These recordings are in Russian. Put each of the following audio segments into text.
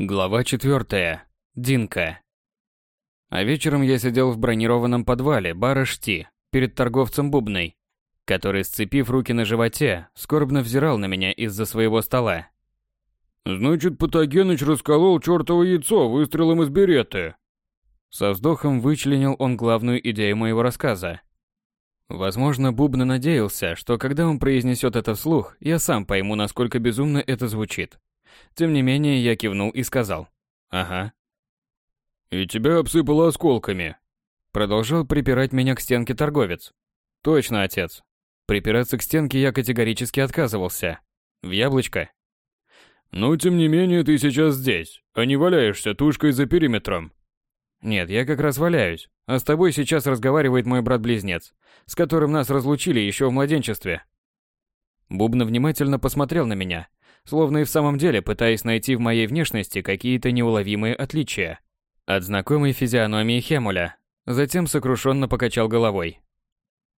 Глава четвертая. Динка. А вечером я сидел в бронированном подвале бара «Шти» перед торговцем бубной, который, сцепив руки на животе, скорбно взирал на меня из-за своего стола. «Значит, Патогеныч расколол чертово яйцо выстрелом из береты!» Со вздохом вычленил он главную идею моего рассказа. Возможно, Бубна надеялся, что когда он произнесет это вслух, я сам пойму, насколько безумно это звучит. Тем не менее, я кивнул и сказал. «Ага». «И тебя обсыпало осколками», — продолжал припирать меня к стенке торговец. «Точно, отец. Припираться к стенке я категорически отказывался. В яблочко». «Но тем не менее ты сейчас здесь, а не валяешься тушкой за периметром». «Нет, я как раз валяюсь, а с тобой сейчас разговаривает мой брат-близнец, с которым нас разлучили еще в младенчестве». Бубна внимательно посмотрел на меня, словно и в самом деле пытаясь найти в моей внешности какие-то неуловимые отличия от знакомой физиономии Хемуля. Затем сокрушенно покачал головой.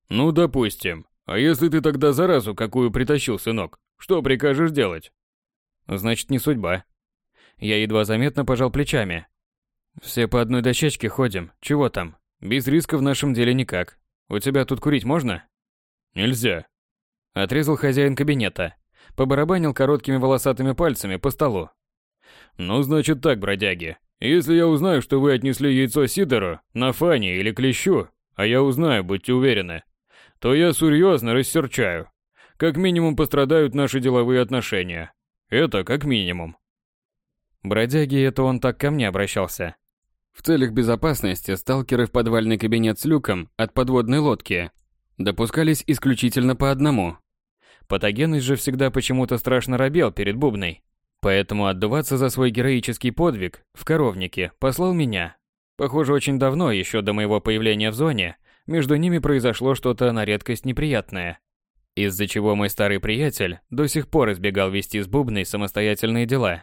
«Ну, допустим. А если ты тогда заразу какую притащил, сынок, что прикажешь делать?» «Значит, не судьба». Я едва заметно пожал плечами. «Все по одной дощечке ходим. Чего там? Без риска в нашем деле никак. У тебя тут курить можно?» «Нельзя», — отрезал хозяин кабинета побарабанил короткими волосатыми пальцами по столу. «Ну, значит так, бродяги. Если я узнаю, что вы отнесли яйцо Сидору, на Фане или Клещу, а я узнаю, будьте уверены, то я серьезно рассерчаю. Как минимум пострадают наши деловые отношения. Это как минимум». Бродяги, это он так ко мне обращался. В целях безопасности сталкеры в подвальный кабинет с люком от подводной лодки допускались исключительно по одному, Патогенность же всегда почему-то страшно робел перед Бубной. Поэтому отдуваться за свой героический подвиг в коровнике послал меня. Похоже, очень давно, еще до моего появления в зоне, между ними произошло что-то на редкость неприятное. Из-за чего мой старый приятель до сих пор избегал вести с Бубной самостоятельные дела.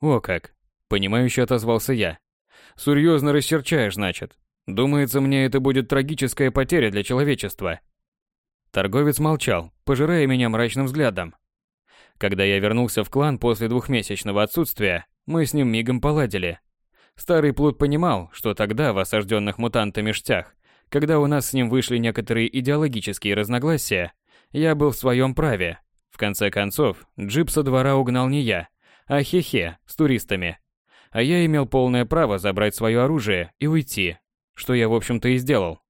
«О как!» – понимающе отозвался я. «Серьезно расчерчаешь, значит. Думается, мне это будет трагическая потеря для человечества. Торговец молчал, пожирая меня мрачным взглядом. Когда я вернулся в клан после двухмесячного отсутствия, мы с ним мигом поладили. Старый плут понимал, что тогда в осажденных мутантами штях, когда у нас с ним вышли некоторые идеологические разногласия, я был в своем праве. В конце концов, джип со двора угнал не я, а Хехе с туристами. А я имел полное право забрать свое оружие и уйти, что я в общем-то и сделал.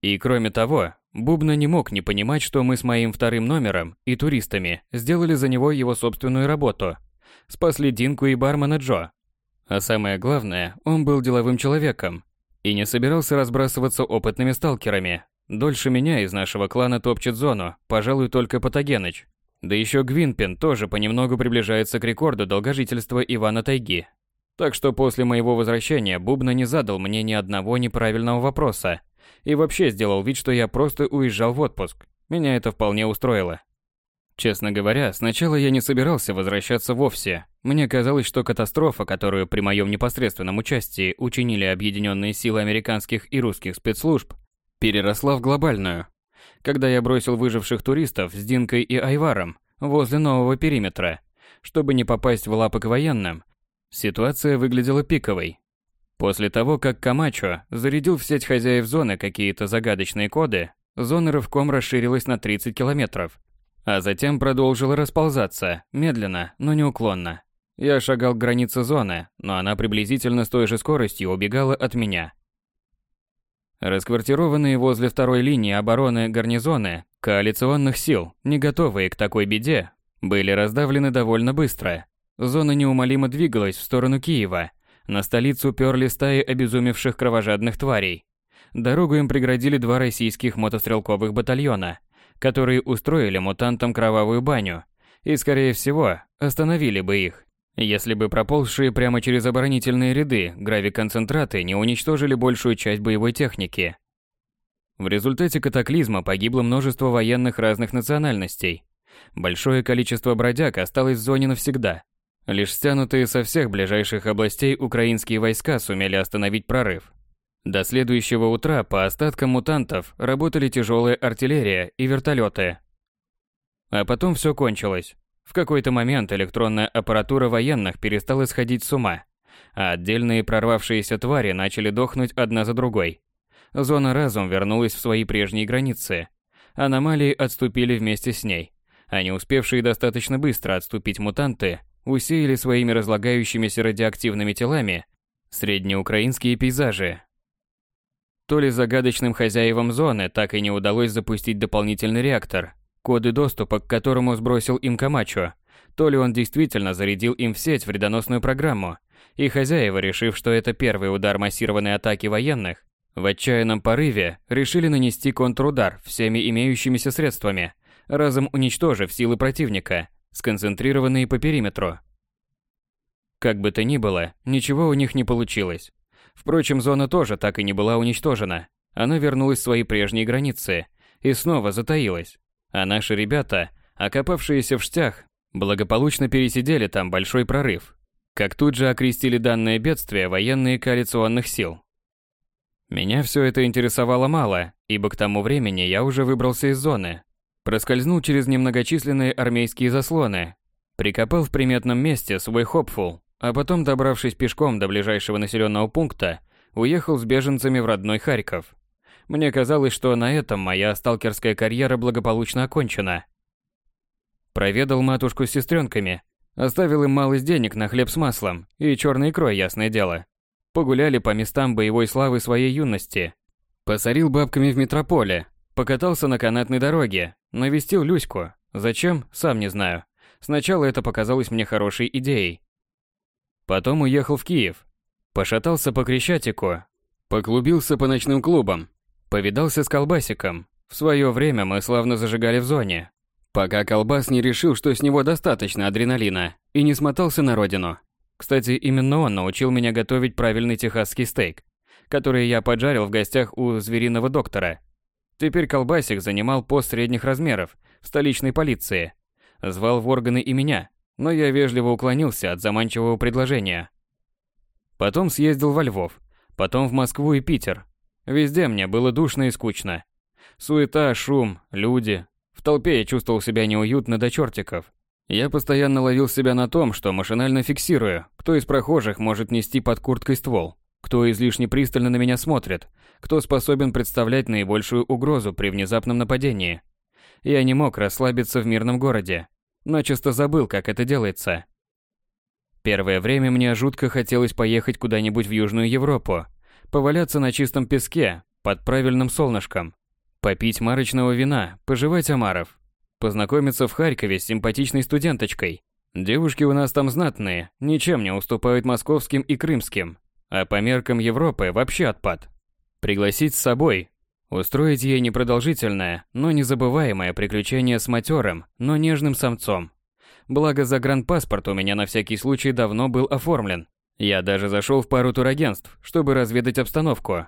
И кроме того, Бубна не мог не понимать, что мы с моим вторым номером и туристами сделали за него его собственную работу. Спасли Динку и бармена Джо. А самое главное, он был деловым человеком и не собирался разбрасываться опытными сталкерами. Дольше меня из нашего клана топчет зону, пожалуй, только Патогеныч. Да еще Гвинпин тоже понемногу приближается к рекорду долгожительства Ивана Тайги. Так что после моего возвращения Бубна не задал мне ни одного неправильного вопроса – и вообще сделал вид, что я просто уезжал в отпуск. Меня это вполне устроило. Честно говоря, сначала я не собирался возвращаться вовсе. Мне казалось, что катастрофа, которую при моем непосредственном участии учинили объединенные силы американских и русских спецслужб, переросла в глобальную. Когда я бросил выживших туристов с Динкой и Айваром возле нового периметра, чтобы не попасть в лапы к военным, ситуация выглядела пиковой. После того, как Камачо зарядил в сеть хозяев зоны какие-то загадочные коды, зона рывком расширилась на 30 километров, а затем продолжила расползаться, медленно, но неуклонно. Я шагал к границе зоны, но она приблизительно с той же скоростью убегала от меня. Расквартированные возле второй линии обороны гарнизоны коалиционных сил, не готовые к такой беде, были раздавлены довольно быстро. Зона неумолимо двигалась в сторону Киева – на столицу перли стаи обезумевших кровожадных тварей. Дорогу им преградили два российских мотострелковых батальона, которые устроили мутантам кровавую баню и, скорее всего, остановили бы их, если бы проползшие прямо через оборонительные ряды гравиконцентраты не уничтожили большую часть боевой техники. В результате катаклизма погибло множество военных разных национальностей. Большое количество бродяг осталось в зоне навсегда, Лишь стянутые со всех ближайших областей украинские войска сумели остановить прорыв. До следующего утра по остаткам мутантов работали тяжелая артиллерия и вертолеты. А потом все кончилось. В какой-то момент электронная аппаратура военных перестала сходить с ума, а отдельные прорвавшиеся твари начали дохнуть одна за другой. Зона разум вернулась в свои прежние границы. Аномалии отступили вместе с ней, а не успевшие достаточно быстро отступить мутанты усеяли своими разлагающимися радиоактивными телами среднеукраинские пейзажи. То ли загадочным хозяевам зоны так и не удалось запустить дополнительный реактор, коды доступа к которому сбросил им Камачо, то ли он действительно зарядил им в сеть вредоносную программу, и хозяева, решив, что это первый удар массированной атаки военных, в отчаянном порыве решили нанести контрудар всеми имеющимися средствами, разом уничтожив силы противника, сконцентрированные по периметру. Как бы то ни было, ничего у них не получилось. Впрочем, зона тоже так и не была уничтожена. Она вернулась в свои прежние границы и снова затаилась. А наши ребята, окопавшиеся в штях, благополучно пересидели там большой прорыв. Как тут же окрестили данное бедствие военные коалиционных сил. Меня все это интересовало мало, ибо к тому времени я уже выбрался из зоны. Проскользнул через немногочисленные армейские заслоны, прикопал в приметном месте свой хопфул а потом, добравшись пешком до ближайшего населенного пункта, уехал с беженцами в родной Харьков. Мне казалось, что на этом моя сталкерская карьера благополучно окончена. Проведал матушку с сестренками, оставил им малость денег на хлеб с маслом и черный икрой, ясное дело. Погуляли по местам боевой славы своей юности. Посорил бабками в метрополе, покатался на канатной дороге, навестил Люську. Зачем, сам не знаю. Сначала это показалось мне хорошей идеей, Потом уехал в Киев. Пошатался по Крещатику. Поклубился по ночным клубам. Повидался с колбасиком. В свое время мы славно зажигали в зоне. Пока колбас не решил, что с него достаточно адреналина, и не смотался на родину. Кстати, именно он научил меня готовить правильный техасский стейк, который я поджарил в гостях у звериного доктора. Теперь колбасик занимал пост средних размеров в столичной полиции. Звал в органы и меня, но я вежливо уклонился от заманчивого предложения. Потом съездил во Львов, потом в Москву и Питер. Везде мне было душно и скучно. Суета, шум, люди. В толпе я чувствовал себя неуютно до чертиков. Я постоянно ловил себя на том, что машинально фиксирую, кто из прохожих может нести под курткой ствол, кто излишне пристально на меня смотрит, кто способен представлять наибольшую угрозу при внезапном нападении. Я не мог расслабиться в мирном городе, начисто забыл, как это делается. Первое время мне жутко хотелось поехать куда-нибудь в Южную Европу, поваляться на чистом песке, под правильным солнышком, попить марочного вина, пожевать омаров, познакомиться в Харькове с симпатичной студенточкой. Девушки у нас там знатные, ничем не уступают московским и крымским, а по меркам Европы вообще отпад. Пригласить с собой, Устроить ей непродолжительное, но незабываемое приключение с матерым, но нежным самцом. Благо загранпаспорт у меня на всякий случай давно был оформлен. Я даже зашел в пару турагентств, чтобы разведать обстановку.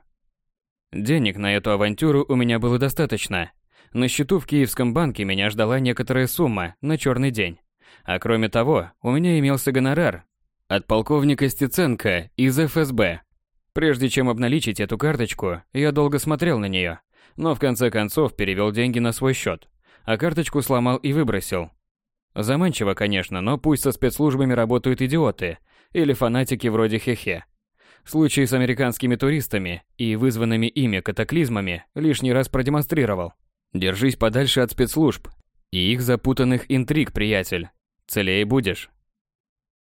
Денег на эту авантюру у меня было достаточно. На счету в Киевском банке меня ждала некоторая сумма на черный день. А кроме того, у меня имелся гонорар от полковника Стеценко из ФСБ Прежде чем обналичить эту карточку, я долго смотрел на нее, но в конце концов перевел деньги на свой счет, а карточку сломал и выбросил. Заманчиво, конечно, но пусть со спецслужбами работают идиоты или фанатики вроде Хехе. Случай с американскими туристами и вызванными ими катаклизмами лишний раз продемонстрировал. Держись подальше от спецслужб и их запутанных интриг, приятель. Целее будешь.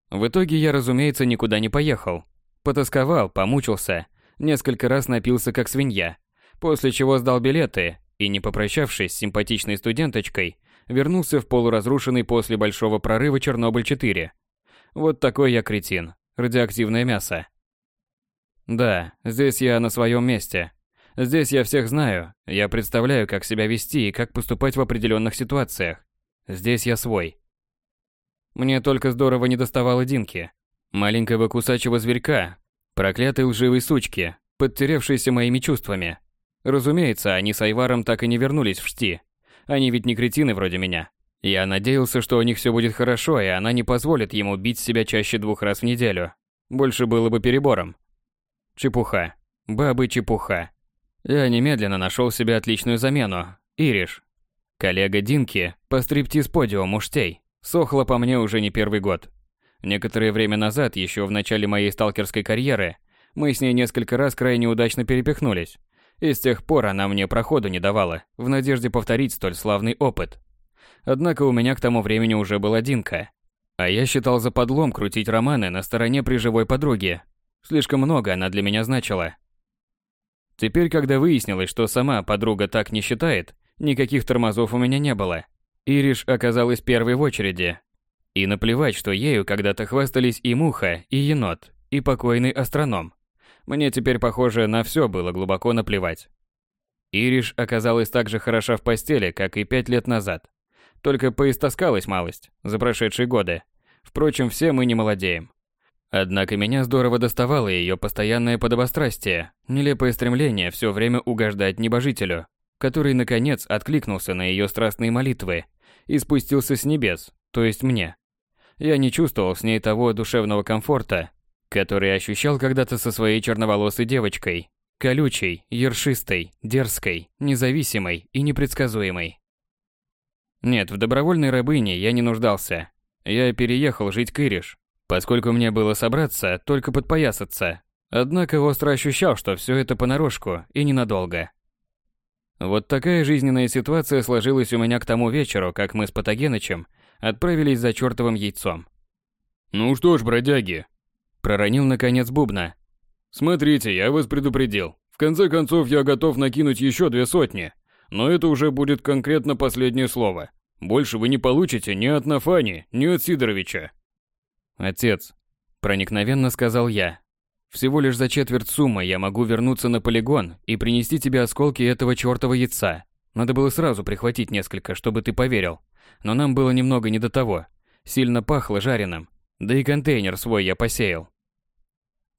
В итоге я, разумеется, никуда не поехал, Потасковал, помучился, несколько раз напился как свинья, после чего сдал билеты и, не попрощавшись с симпатичной студенточкой, вернулся в полуразрушенный после большого прорыва Чернобыль-4. Вот такой я кретин, радиоактивное мясо. Да, здесь я на своем месте. Здесь я всех знаю, я представляю, как себя вести и как поступать в определенных ситуациях. Здесь я свой. Мне только здорово не доставало Динки. Маленького кусачего зверька, проклятой лживой сучки, подтеревшейся моими чувствами. Разумеется, они с Айваром так и не вернулись в Шти. Они ведь не кретины вроде меня. Я надеялся, что у них все будет хорошо, и она не позволит ему бить себя чаще двух раз в неделю. Больше было бы перебором. Чепуха. Бабы чепуха. Я немедленно нашел себе отличную замену. Ириш. Коллега Динки по стриптиз-подиуму Штей. Сохла по мне уже не первый год. Некоторое время назад, еще в начале моей сталкерской карьеры, мы с ней несколько раз крайне удачно перепихнулись. И с тех пор она мне проходу не давала, в надежде повторить столь славный опыт. Однако у меня к тому времени уже была Динка. А я считал за подлом крутить романы на стороне при живой подруге. Слишком много она для меня значила. Теперь, когда выяснилось, что сама подруга так не считает, никаких тормозов у меня не было. Ириш оказалась первой в очереди. И наплевать, что ею когда-то хвастались и Муха, и Енот, и покойный астроном. Мне теперь, похоже, на все было глубоко наплевать. Ириш оказалась так же хороша в постели, как и пять лет назад. Только поистаскалась малость за прошедшие годы. Впрочем, все мы не молодеем. Однако меня здорово доставало ее постоянное подобострастие, нелепое стремление все время угождать небожителю, который, наконец, откликнулся на ее страстные молитвы и спустился с небес, то есть мне. Я не чувствовал с ней того душевного комфорта, который ощущал когда-то со своей черноволосой девочкой, колючей, ершистой, дерзкой, независимой и непредсказуемой. Нет, в добровольной рабыне я не нуждался. Я переехал жить к Ириш, поскольку мне было собраться, только подпоясаться. Однако остро ощущал, что все это понарошку и ненадолго. Вот такая жизненная ситуация сложилась у меня к тому вечеру, как мы с Патогенычем отправились за чертовым яйцом. «Ну что ж, бродяги», – проронил наконец Бубна. «Смотрите, я вас предупредил. В конце концов, я готов накинуть еще две сотни. Но это уже будет конкретно последнее слово. Больше вы не получите ни от Нафани, ни от Сидоровича. Отец, проникновенно сказал я. Всего лишь за четверть суммы я могу вернуться на полигон и принести тебе осколки этого чёртова яйца. Надо было сразу прихватить несколько, чтобы ты поверил. Но нам было немного не до того. Сильно пахло жареным. Да и контейнер свой я посеял.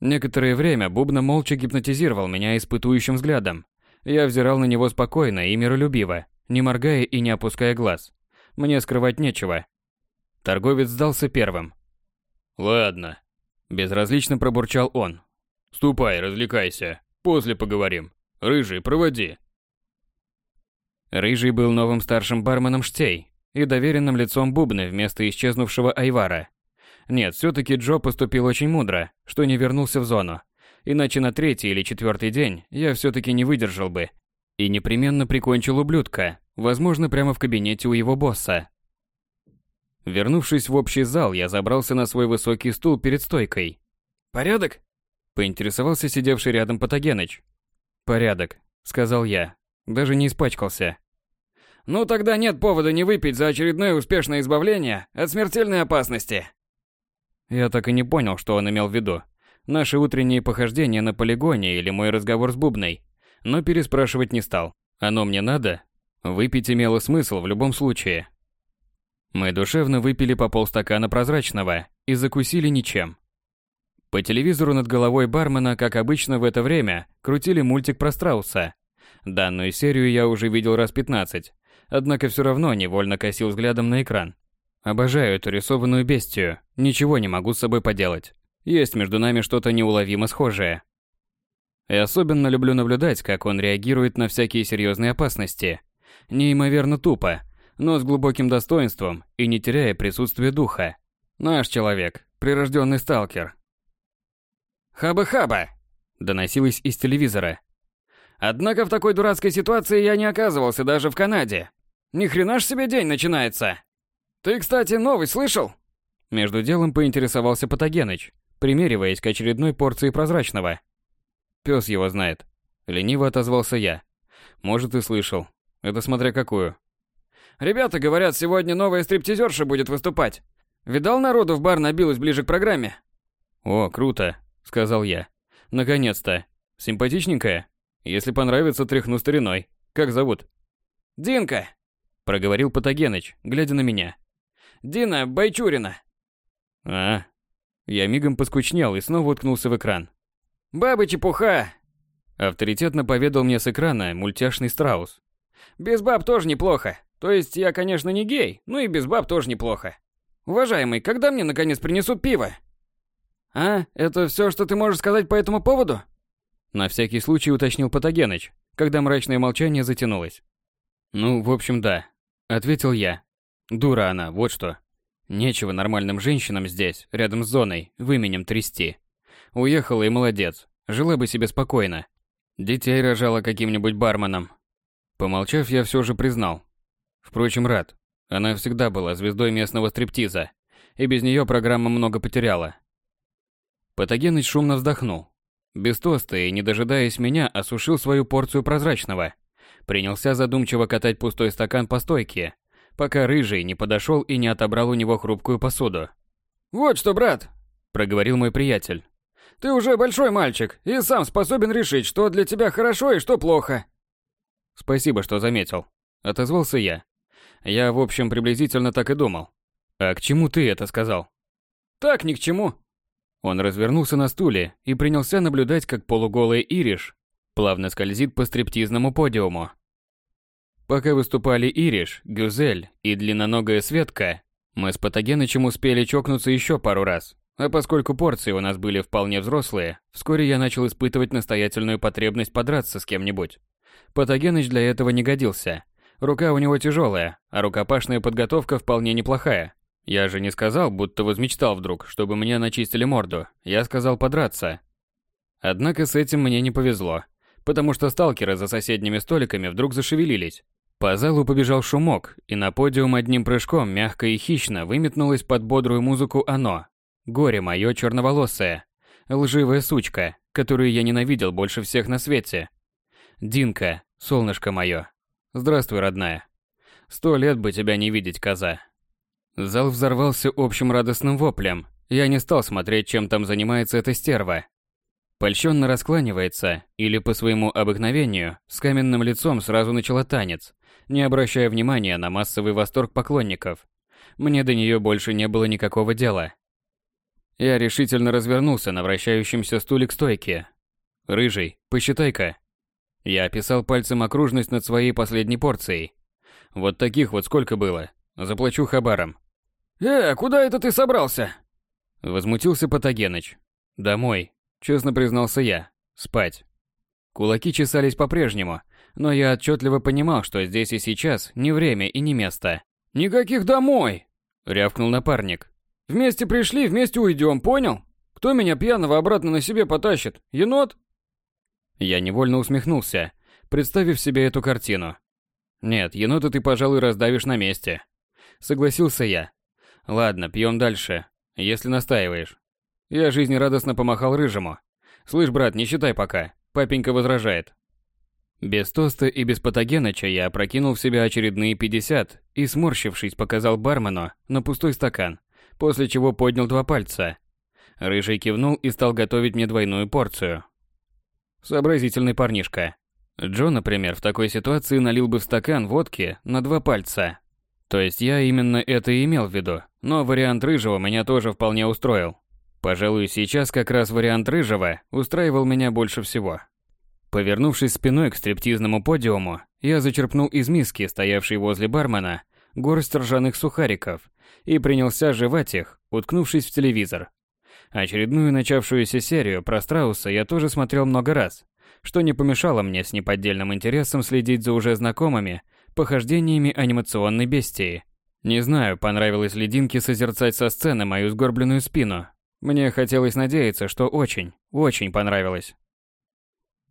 Некоторое время Бубна молча гипнотизировал меня испытующим взглядом, я взирал на него спокойно и миролюбиво, не моргая и не опуская глаз. Мне скрывать нечего. Торговец сдался первым. «Ладно», – безразлично пробурчал он. «Ступай, развлекайся. После поговорим. Рыжий, проводи». Рыжий был новым старшим барменом Штей и доверенным лицом Бубны вместо исчезнувшего Айвара. Нет, все-таки Джо поступил очень мудро, что не вернулся в зону, Иначе на третий или четвертый день я все-таки не выдержал бы. И непременно прикончил ублюдка, возможно, прямо в кабинете у его босса. Вернувшись в общий зал, я забрался на свой высокий стул перед стойкой. «Порядок?» – поинтересовался сидевший рядом Патогеныч. «Порядок», – сказал я. Даже не испачкался. «Ну тогда нет повода не выпить за очередное успешное избавление от смертельной опасности». Я так и не понял, что он имел в виду наши утренние похождения на полигоне или мой разговор с Бубной, но переспрашивать не стал. Оно мне надо? Выпить имело смысл в любом случае. Мы душевно выпили по полстакана прозрачного и закусили ничем. По телевизору над головой бармена, как обычно в это время, крутили мультик про страуса. Данную серию я уже видел раз 15, однако все равно невольно косил взглядом на экран. Обожаю эту рисованную бестию, ничего не могу с собой поделать. Есть между нами что-то неуловимо схожее. И особенно люблю наблюдать, как он реагирует на всякие серьезные опасности. Неимоверно тупо, но с глубоким достоинством и не теряя присутствия духа. Наш человек, прирожденный сталкер. «Хаба-хаба!» – доносилось из телевизора. «Однако в такой дурацкой ситуации я не оказывался даже в Канаде. Ни хрена ж себе день начинается. Ты, кстати, новый слышал?» Между делом поинтересовался Патогеныч, примериваясь к очередной порции прозрачного. Пёс его знает. Лениво отозвался я. Может, и слышал. Это смотря какую. Ребята говорят, сегодня новая стриптизерша будет выступать. Видал народу в бар набилось ближе к программе? О, круто, сказал я. Наконец-то. Симпатичненькая. Если понравится, тряхну стариной. Как зовут? Динка, проговорил Патогеныч, глядя на меня. Дина Байчурина. А, я мигом поскучнел и снова уткнулся в экран. «Бабы чепуха!» Авторитетно поведал мне с экрана мультяшный страус. «Без баб тоже неплохо. То есть я, конечно, не гей, но и без баб тоже неплохо. Уважаемый, когда мне наконец принесут пиво?» «А, это все, что ты можешь сказать по этому поводу?» На всякий случай уточнил Патогеныч, когда мрачное молчание затянулось. «Ну, в общем, да», — ответил я. «Дура она, вот что». Нечего нормальным женщинам здесь, рядом с зоной, в именем трясти. Уехала и молодец. Жила бы себе спокойно. Детей рожала каким-нибудь барменом. Помолчав, я все же признал. Впрочем, рад. Она всегда была звездой местного стриптиза. И без нее программа много потеряла. Патогеныч шумно вздохнул. Без тоста и, не дожидаясь меня, осушил свою порцию прозрачного. Принялся задумчиво катать пустой стакан по стойке, пока рыжий не подошел и не отобрал у него хрупкую посуду. «Вот что, брат!» – проговорил мой приятель. «Ты уже большой мальчик и сам способен решить, что для тебя хорошо и что плохо». «Спасибо, что заметил», – отозвался я. Я, в общем, приблизительно так и думал. «А к чему ты это сказал?» «Так, ни к чему». Он развернулся на стуле и принялся наблюдать, как полуголый Ириш плавно скользит по стриптизному подиуму. Пока выступали Ириш, Гюзель и длинноногая Светка, мы с Патогенычем успели чокнуться еще пару раз. А поскольку порции у нас были вполне взрослые, вскоре я начал испытывать настоятельную потребность подраться с кем-нибудь. Патогеныч для этого не годился. Рука у него тяжелая, а рукопашная подготовка вполне неплохая. Я же не сказал, будто возмечтал вдруг, чтобы мне начистили морду. Я сказал подраться. Однако с этим мне не повезло, потому что сталкеры за соседними столиками вдруг зашевелились. По залу побежал шумок, и на подиум одним прыжком мягко и хищно выметнулось под бодрую музыку оно. Горе мое черноволосое. Лживая сучка, которую я ненавидел больше всех на свете. Динка, солнышко мое. Здравствуй, родная. Сто лет бы тебя не видеть, коза. Зал взорвался общим радостным воплем. Я не стал смотреть, чем там занимается эта стерва. Польщенно раскланивается, или по своему обыкновению, с каменным лицом сразу начала танец, не обращая внимания на массовый восторг поклонников. Мне до нее больше не было никакого дела. Я решительно развернулся на вращающемся стуле к стойке. «Рыжий, посчитай-ка». Я описал пальцем окружность над своей последней порцией. Вот таких вот сколько было. Заплачу хабаром. «Э, куда это ты собрался?» Возмутился Патогеныч. «Домой», честно признался я. «Спать». Кулаки чесались по-прежнему, но я отчетливо понимал, что здесь и сейчас не время и не место. «Никаких домой!» — рявкнул напарник. «Вместе пришли, вместе уйдем, понял? Кто меня пьяного обратно на себе потащит? Енот?» Я невольно усмехнулся, представив себе эту картину. «Нет, енота ты, пожалуй, раздавишь на месте». Согласился я. «Ладно, пьем дальше, если настаиваешь». Я жизнерадостно помахал рыжему. «Слышь, брат, не считай пока. Папенька возражает. Без тоста и без патогеныча я опрокинул в себя очередные 50 и, сморщившись, показал бармену на пустой стакан, после чего поднял два пальца. Рыжий кивнул и стал готовить мне двойную порцию. Сообразительный парнишка. Джо, например, в такой ситуации налил бы в стакан водки на два пальца. То есть я именно это и имел в виду, но вариант рыжего меня тоже вполне устроил. Пожалуй, сейчас как раз вариант рыжего устраивал меня больше всего. Повернувшись спиной к стриптизному подиуму, я зачерпнул из миски, стоявшей возле бармена, горсть ржаных сухариков и принялся жевать их, уткнувшись в телевизор. Очередную начавшуюся серию про страуса я тоже смотрел много раз, что не помешало мне с неподдельным интересом следить за уже знакомыми похождениями анимационной бестии. Не знаю, понравилось ли Динке созерцать со сцены мою сгорбленную спину. Мне хотелось надеяться, что очень, очень понравилось.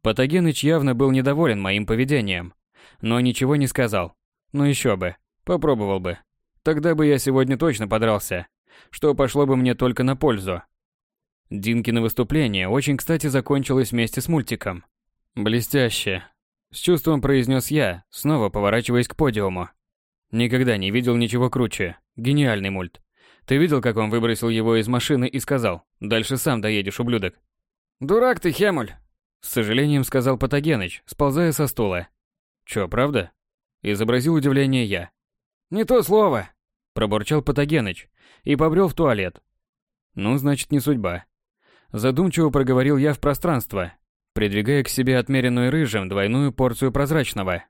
Патогеныч явно был недоволен моим поведением, но ничего не сказал. Ну еще бы, попробовал бы. Тогда бы я сегодня точно подрался, что пошло бы мне только на пользу. Динкино выступление очень кстати закончилось вместе с мультиком. Блестяще. С чувством произнес я, снова поворачиваясь к подиуму. Никогда не видел ничего круче. Гениальный мульт. Ты видел, как он выбросил его из машины и сказал «Дальше сам доедешь, ублюдок». «Дурак ты, Хемуль!» С сожалением сказал Патогеныч, сползая со стула. «Чё, правда?» Изобразил удивление я. «Не то слово!» Пробурчал Патогеныч и побрел в туалет. «Ну, значит, не судьба». Задумчиво проговорил я в пространство, придвигая к себе отмеренную рыжим двойную порцию прозрачного.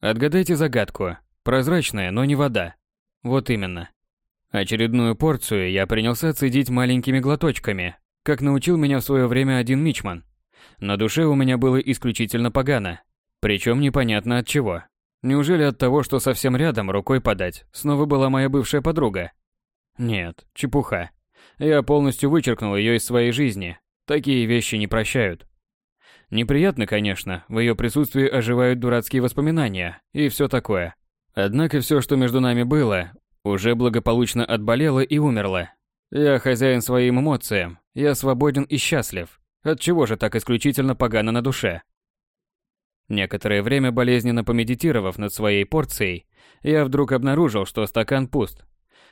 Отгадайте загадку. Прозрачная, но не вода. Вот именно. Очередную порцию я принялся цедить маленькими глоточками, как научил меня в свое время один мичман. На душе у меня было исключительно погано. Причем непонятно от чего. Неужели от того, что совсем рядом рукой подать снова была моя бывшая подруга? Нет, чепуха. Я полностью вычеркнул ее из своей жизни. Такие вещи не прощают. Неприятно, конечно, в ее присутствии оживают дурацкие воспоминания и все такое. Однако все, что между нами было, уже благополучно отболело и умерло. Я хозяин своим эмоциям, я свободен и счастлив. От чего же так исключительно погано на душе? Некоторое время болезненно помедитировав над своей порцией, я вдруг обнаружил, что стакан пуст.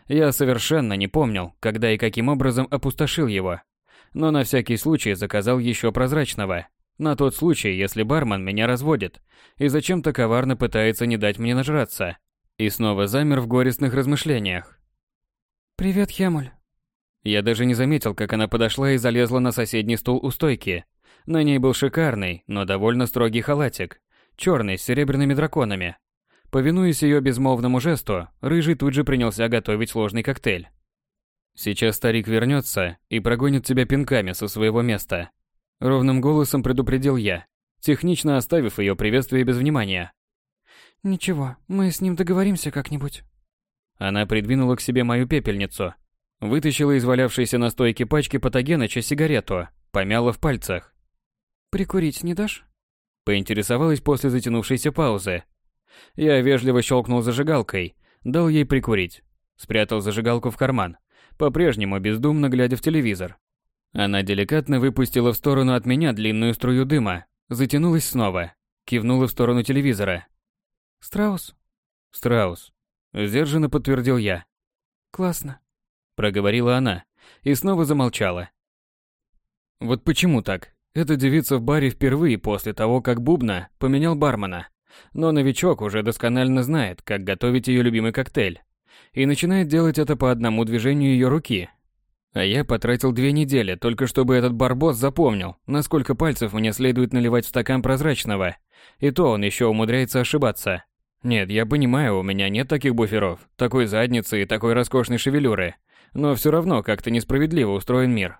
Я совершенно не помнил, когда и каким образом опустошил его. Но на всякий случай заказал еще прозрачного. На тот случай, если бармен меня разводит и зачем-то коварно пытается не дать мне нажраться. И снова замер в горестных размышлениях. «Привет, Хемуль». Я даже не заметил, как она подошла и залезла на соседний стул у стойки. На ней был шикарный, но довольно строгий халатик, черный с серебряными драконами. Повинуясь ее безмолвному жесту, Рыжий тут же принялся готовить сложный коктейль. «Сейчас старик вернется и прогонит тебя пинками со своего места», — ровным голосом предупредил я, технично оставив ее приветствие без внимания. «Ничего, мы с ним договоримся как-нибудь». Она придвинула к себе мою пепельницу, вытащила из валявшейся на стойке пачки Патогеныча сигарету, помяла в пальцах. «Прикурить не дашь?» Поинтересовалась после затянувшейся паузы. Я вежливо щелкнул зажигалкой, дал ей прикурить. Спрятал зажигалку в карман, по-прежнему бездумно глядя в телевизор. Она деликатно выпустила в сторону от меня длинную струю дыма, затянулась снова, кивнула в сторону телевизора. «Страус?» «Страус», — сдержанно подтвердил я. «Классно», — проговорила она и снова замолчала. Вот почему так? Эта девица в баре впервые после того, как Бубна поменял бармена. Но новичок уже досконально знает, как готовить ее любимый коктейль. И начинает делать это по одному движению ее руки. А я потратил две недели, только чтобы этот барбос запомнил, насколько пальцев мне следует наливать в стакан прозрачного. И то он еще умудряется ошибаться. Нет, я понимаю, у меня нет таких буферов, такой задницы и такой роскошной шевелюры. Но все равно как-то несправедливо устроен мир.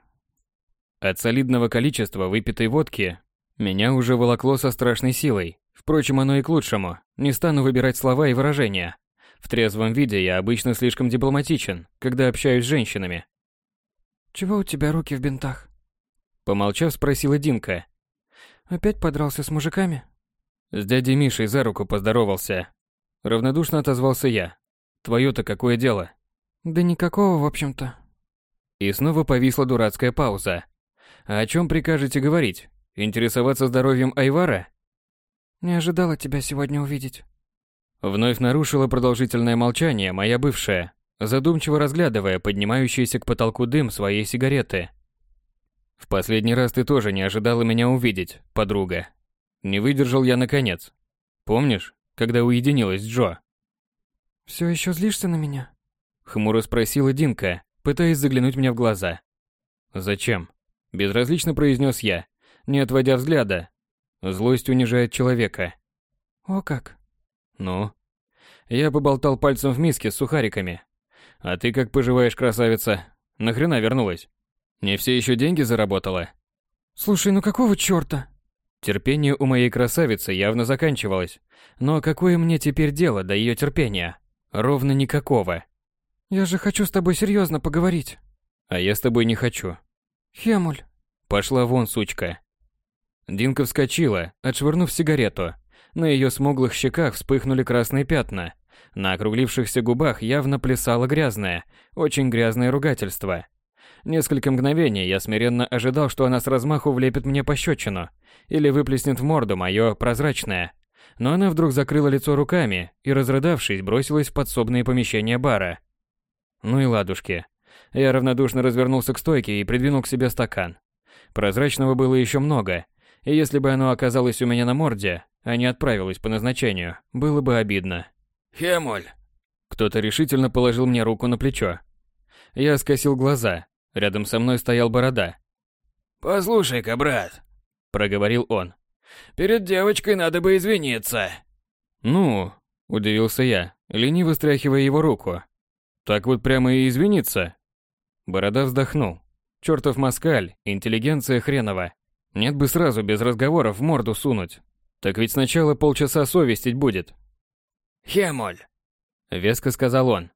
От солидного количества выпитой водки меня уже волокло со страшной силой. Впрочем, оно и к лучшему. Не стану выбирать слова и выражения. В трезвом виде я обычно слишком дипломатичен, когда общаюсь с женщинами. «Чего у тебя руки в бинтах?» Помолчав, спросила Динка. «Опять подрался с мужиками?» С дядей Мишей за руку поздоровался. Равнодушно отозвался я. Твое-то какое дело? Да никакого, в общем-то. И снова повисла дурацкая пауза. А о чем прикажете говорить? Интересоваться здоровьем Айвара? Не ожидала тебя сегодня увидеть. Вновь нарушила продолжительное молчание моя бывшая, задумчиво разглядывая поднимающийся к потолку дым своей сигареты. В последний раз ты тоже не ожидала меня увидеть, подруга. Не выдержал я наконец. Помнишь, когда уединилась Джо? Все еще злишься на меня? Хмуро спросила Динка, пытаясь заглянуть мне в глаза. Зачем? Безразлично произнес я, не отводя взгляда. Злость унижает человека. О как. Ну? Я поболтал пальцем в миске с сухариками. А ты как поживаешь, красавица? Нахрена вернулась? Не все еще деньги заработала? Слушай, ну какого чёрта? Терпение у моей красавицы явно заканчивалось. Но какое мне теперь дело до ее терпения? Ровно никакого. Я же хочу с тобой серьезно поговорить. А я с тобой не хочу. Хемуль. Пошла вон, сучка. Динка вскочила, отшвырнув сигарету. На ее смуглых щеках вспыхнули красные пятна. На округлившихся губах явно плясало грязное, очень грязное ругательство. Несколько мгновений я смиренно ожидал, что она с размаху влепит мне пощечину или выплеснет в морду мое прозрачное. Но она вдруг закрыла лицо руками и, разрыдавшись, бросилась в подсобные помещения бара. Ну и ладушки. Я равнодушно развернулся к стойке и придвинул к себе стакан. Прозрачного было еще много, и если бы оно оказалось у меня на морде, а не отправилось по назначению, было бы обидно. «Хемуль!» Кто-то решительно положил мне руку на плечо. Я скосил глаза. Рядом со мной стоял борода. «Послушай-ка, брат», — проговорил он, — «перед девочкой надо бы извиниться». «Ну?» — удивился я, лениво стряхивая его руку. «Так вот прямо и извиниться?» Борода вздохнул. Чертов москаль, интеллигенция хренова. Нет бы сразу без разговоров в морду сунуть. Так ведь сначала полчаса совестить будет. «Хемоль», — веско сказал он.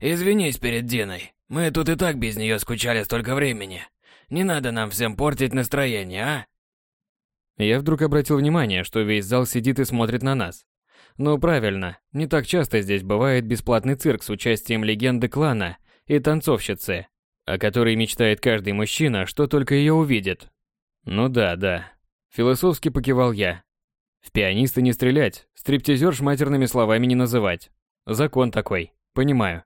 «Извинись перед Диной. Мы тут и так без нее скучали столько времени. Не надо нам всем портить настроение, а? Я вдруг обратил внимание, что весь зал сидит и смотрит на нас. Ну правильно, не так часто здесь бывает бесплатный цирк с участием легенды клана и танцовщицы, о которой мечтает каждый мужчина, что только ее увидит. Ну да, да. Философски покивал я. В пианиста не стрелять, стриптизерш матерными словами не называть. Закон такой, понимаю.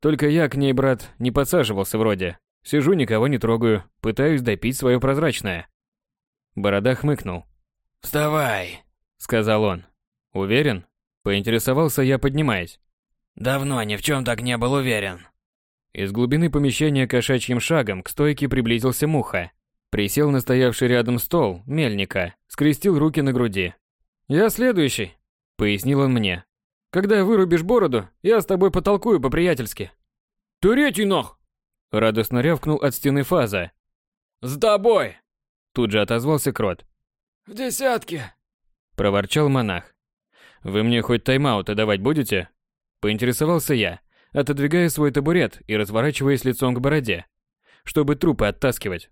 Только я к ней, брат, не подсаживался вроде. Сижу, никого не трогаю, пытаюсь допить свое прозрачное. Борода хмыкнул. «Вставай», — сказал он. «Уверен?» Поинтересовался я, поднимаясь. «Давно ни в чем так не был уверен». Из глубины помещения кошачьим шагом к стойке приблизился Муха. Присел на стоявший рядом стол, мельника, скрестил руки на груди. «Я следующий», — пояснил он мне. «Когда вырубишь бороду, я с тобой потолкую по-приятельски». «Третий нах!» — радостно рявкнул от стены фаза. «С тобой!» — тут же отозвался Крот. «В десятке!» — проворчал монах. «Вы мне хоть тайм-ауты давать будете?» Поинтересовался я, отодвигая свой табурет и разворачиваясь лицом к бороде, чтобы трупы оттаскивать.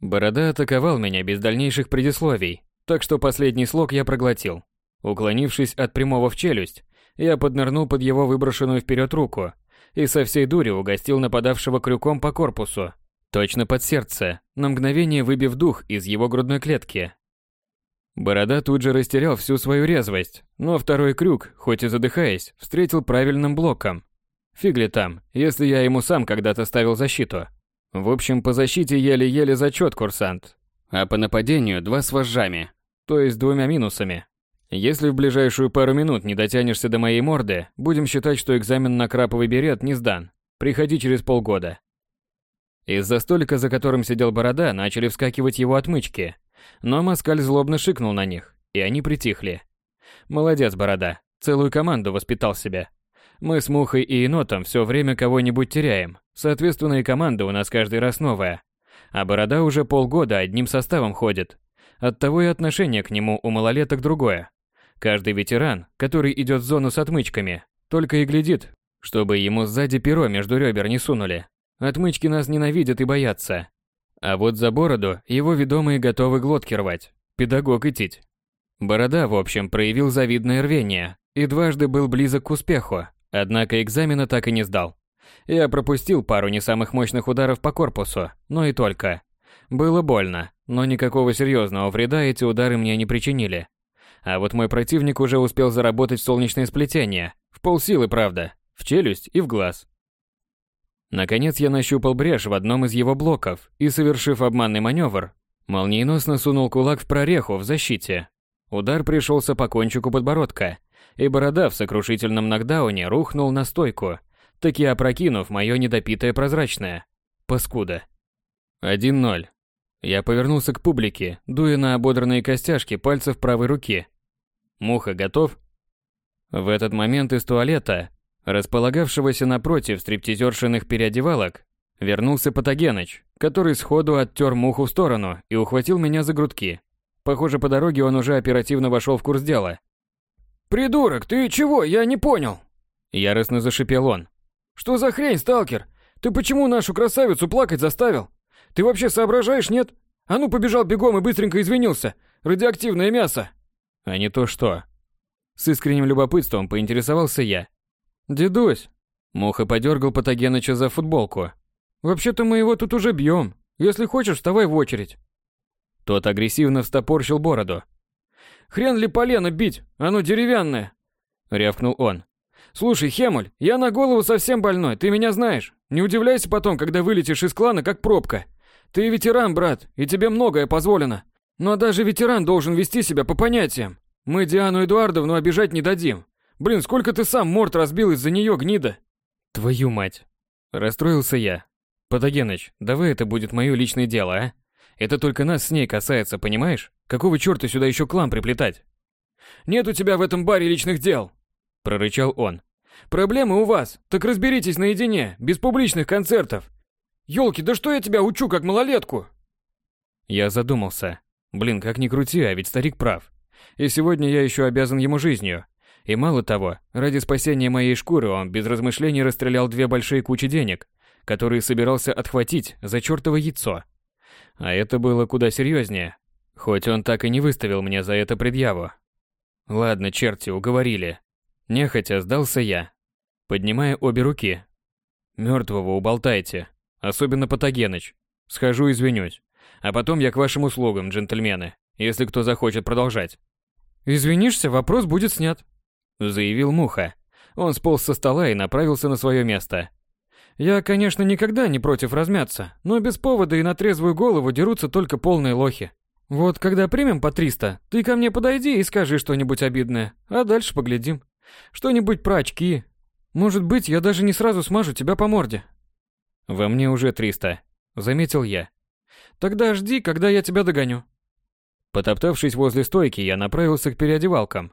Борода атаковал меня без дальнейших предисловий, так что последний слог я проглотил. Уклонившись от прямого в челюсть, я поднырнул под его выброшенную вперед руку и со всей дури угостил нападавшего крюком по корпусу, точно под сердце, на мгновение выбив дух из его грудной клетки. Борода тут же растерял всю свою резвость, но второй крюк, хоть и задыхаясь, встретил правильным блоком. Фигли там, если я ему сам когда-то ставил защиту. В общем, по защите еле-еле зачет курсант. А по нападению два с вожжами, то есть двумя минусами. Если в ближайшую пару минут не дотянешься до моей морды, будем считать, что экзамен на краповый берет не сдан. Приходи через полгода. Из-за столика, за которым сидел Борода, начали вскакивать его отмычки. Но Маскаль злобно шикнул на них, и они притихли. Молодец, Борода, целую команду воспитал себя. Мы с Мухой и Енотом все время кого-нибудь теряем, соответственно и команда у нас каждый раз новая. А Борода уже полгода одним составом ходит. Оттого и отношение к нему у малолеток другое. Каждый ветеран, который идет в зону с отмычками, только и глядит, чтобы ему сзади перо между ребер не сунули. Отмычки нас ненавидят и боятся. А вот за бороду его ведомые готовы глотки рвать. Педагог и. Борода, в общем, проявил завидное рвение и дважды был близок к успеху, однако экзамена так и не сдал. Я пропустил пару не самых мощных ударов по корпусу, но и только. Было больно, но никакого серьезного вреда эти удары мне не причинили. А вот мой противник уже успел заработать солнечное сплетение, в полсилы, правда, в челюсть и в глаз. Наконец я нащупал брешь в одном из его блоков и, совершив обманный маневр, молниеносно сунул кулак в прореху в защите. Удар пришелся по кончику подбородка, и борода в сокрушительном нокдауне рухнул на стойку, таки опрокинув мое недопитое прозрачное. Паскуда. 1-0. Я повернулся к публике, дуя на ободранные костяшки пальцев правой руки. Муха готов? В этот момент из туалета, располагавшегося напротив стриптизершиных переодевалок, вернулся Патогеныч, который сходу оттер муху в сторону и ухватил меня за грудки. Похоже, по дороге он уже оперативно вошел в курс дела. «Придурок, ты чего? Я не понял!» Яростно зашипел он. «Что за хрень, сталкер? Ты почему нашу красавицу плакать заставил? Ты вообще соображаешь, нет? А ну побежал бегом и быстренько извинился. Радиоактивное мясо. А не то что. С искренним любопытством поинтересовался я. Дедусь. Муха подергал Патогеныча за футболку. Вообще-то мы его тут уже бьем. Если хочешь, вставай в очередь. Тот агрессивно встопорщил бороду. Хрен ли полено бить? Оно деревянное. Рявкнул он. Слушай, Хемуль, я на голову совсем больной, ты меня знаешь. Не удивляйся потом, когда вылетишь из клана, как пробка. Ты ветеран, брат, и тебе многое позволено. Но даже ветеран должен вести себя по понятиям. Мы Диану Эдуардовну обижать не дадим. Блин, сколько ты сам морд разбил из-за нее, гнида. Твою мать. Расстроился я. Патогеныч, давай это будет мое личное дело, а? Это только нас с ней касается, понимаешь? Какого черта сюда еще клан приплетать? Нет у тебя в этом баре личных дел, прорычал он. Проблемы у вас, так разберитесь наедине, без публичных концертов. Ёлки, да что я тебя учу, как малолетку? Я задумался. Блин, как ни крути, а ведь старик прав. И сегодня я еще обязан ему жизнью. И мало того, ради спасения моей шкуры он без размышлений расстрелял две большие кучи денег, который собирался отхватить за чертово яйцо. А это было куда серьезнее, хоть он так и не выставил мне за это предъяву. Ладно, черти, уговорили. Нехотя сдался я, поднимая обе руки. Мертвого уболтайте, особенно Патогеныч. Схожу извинюсь. А потом я к вашим услугам, джентльмены, если кто захочет продолжать. Извинишься, вопрос будет снят, заявил Муха. Он сполз со стола и направился на свое место. Я, конечно, никогда не против размяться, но без повода и на трезвую голову дерутся только полные лохи. Вот когда примем по 300, ты ко мне подойди и скажи что-нибудь обидное, а дальше поглядим. Что-нибудь про очки. Может быть, я даже не сразу смажу тебя по морде. Во мне уже 300, заметил я. Тогда жди, когда я тебя догоню. Потоптавшись возле стойки, я направился к переодевалкам.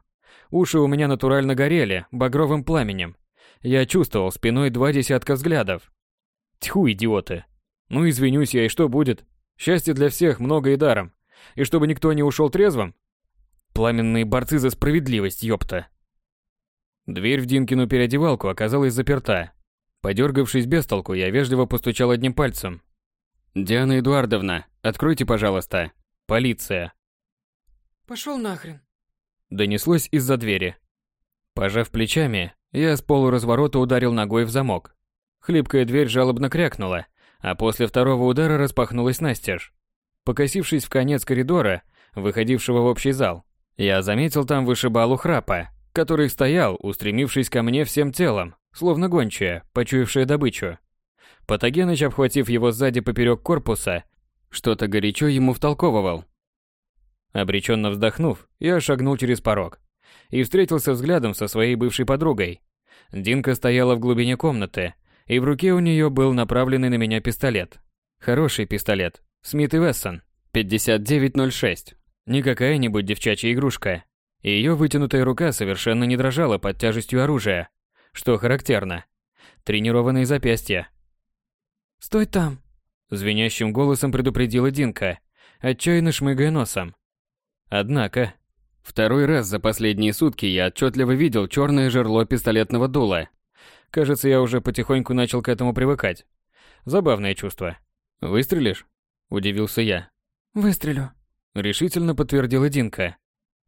Уши у меня натурально горели багровым пламенем. Я чувствовал спиной два десятка взглядов. Тьфу, идиоты. Ну извинюсь я, и что будет? Счастье для всех, много и даром. И чтобы никто не ушел трезвым? Пламенные борцы за справедливость, ёпта. Дверь в Динкину переодевалку оказалась заперта. Подергавшись без толку, я вежливо постучал одним пальцем. «Диана Эдуардовна, откройте, пожалуйста. Полиция». «Пошел нахрен», — донеслось из-за двери. Пожав плечами, я с полуразворота ударил ногой в замок. Хлипкая дверь жалобно крякнула, а после второго удара распахнулась настежь. Покосившись в конец коридора, выходившего в общий зал, я заметил там вышибалу храпа, который стоял, устремившись ко мне всем телом, словно гончая, почуявшая добычу. Патогеныч, обхватив его сзади поперек корпуса, что-то горячо ему втолковывал. Обреченно вздохнув, я шагнул через порог и встретился взглядом со своей бывшей подругой. Динка стояла в глубине комнаты, и в руке у нее был направленный на меня пистолет. Хороший пистолет. Смит и Вессон. 5906. Не какая-нибудь девчачья игрушка. Ее вытянутая рука совершенно не дрожала под тяжестью оружия, что характерно. Тренированные запястья. «Стой там!» Звенящим голосом предупредила Динка, отчаянно шмыгая носом. Однако, Второй раз за последние сутки я отчетливо видел черное жерло пистолетного дула. Кажется, я уже потихоньку начал к этому привыкать. Забавное чувство. «Выстрелишь?» – удивился я. «Выстрелю», – решительно подтвердила Динка.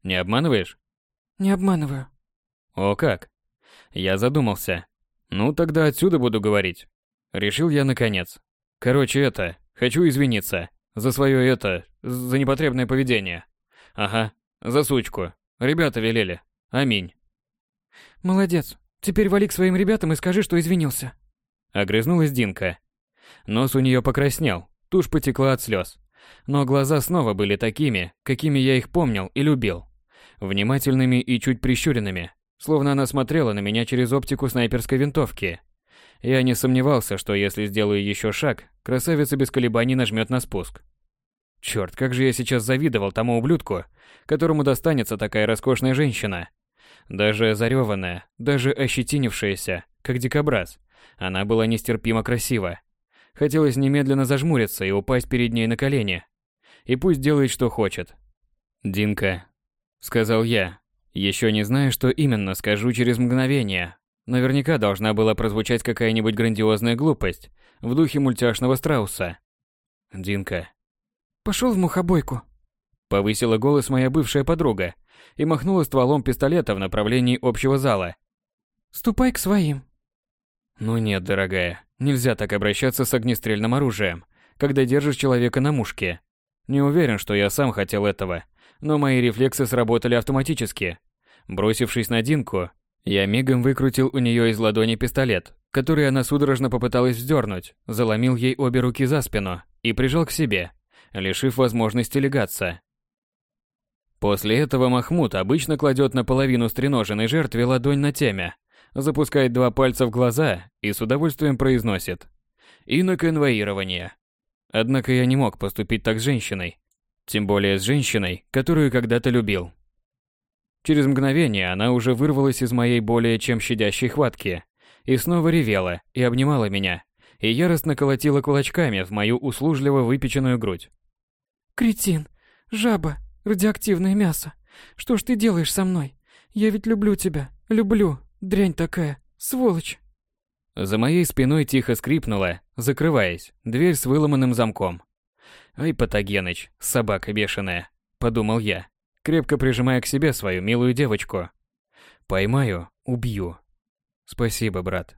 «Не обманываешь?» «Не обманываю». «О как?» Я задумался. «Ну, тогда отсюда буду говорить». Решил я наконец. Короче, это, хочу извиниться. За свое это, за непотребное поведение. Ага, за сучку. Ребята велели. Аминь. Молодец. Теперь вали к своим ребятам и скажи, что извинился. Огрызнулась Динка. Нос у нее покраснел, тушь потекла от слез. Но глаза снова были такими, какими я их помнил и любил. Внимательными и чуть прищуренными, словно она смотрела на меня через оптику снайперской винтовки. Я не сомневался, что если сделаю еще шаг, красавица без колебаний нажмет на спуск. Черт, как же я сейчас завидовал тому ублюдку, которому достанется такая роскошная женщина. Даже зареванная, даже ощетинившаяся, как дикобраз, она была нестерпимо красива. Хотелось немедленно зажмуриться и упасть перед ней на колени. И пусть делает, что хочет. «Динка», — сказал я, еще не зная, что именно скажу через мгновение. Наверняка должна была прозвучать какая-нибудь грандиозная глупость в духе мультяшного страуса. «Динка, Пошел в мухобойку. Повысила голос моя бывшая подруга и махнула стволом пистолета в направлении общего зала. Ступай к своим. Ну нет, дорогая, нельзя так обращаться с огнестрельным оружием, когда держишь человека на мушке. Не уверен, что я сам хотел этого, но мои рефлексы сработали автоматически. Бросившись на Динку, я мигом выкрутил у нее из ладони пистолет, который она судорожно попыталась вздернуть, заломил ей обе руки за спину и прижал к себе лишив возможности легаться. После этого Махмуд обычно кладет наполовину стреноженной жертве ладонь на темя, запускает два пальца в глаза и с удовольствием произносит «И на конвоирование». Однако я не мог поступить так с женщиной, тем более с женщиной, которую когда-то любил. Через мгновение она уже вырвалась из моей более чем щадящей хватки и снова ревела и обнимала меня, и яростно колотила кулачками в мою услужливо выпеченную грудь. Кретин, жаба, радиоактивное мясо. Что ж ты делаешь со мной? Я ведь люблю тебя, люблю, дрянь такая, сволочь. За моей спиной тихо скрипнула, закрываясь, дверь с выломанным замком. «Ай, Патогеныч, собака бешеная», — подумал я, крепко прижимая к себе свою милую девочку. «Поймаю, убью». «Спасибо, брат».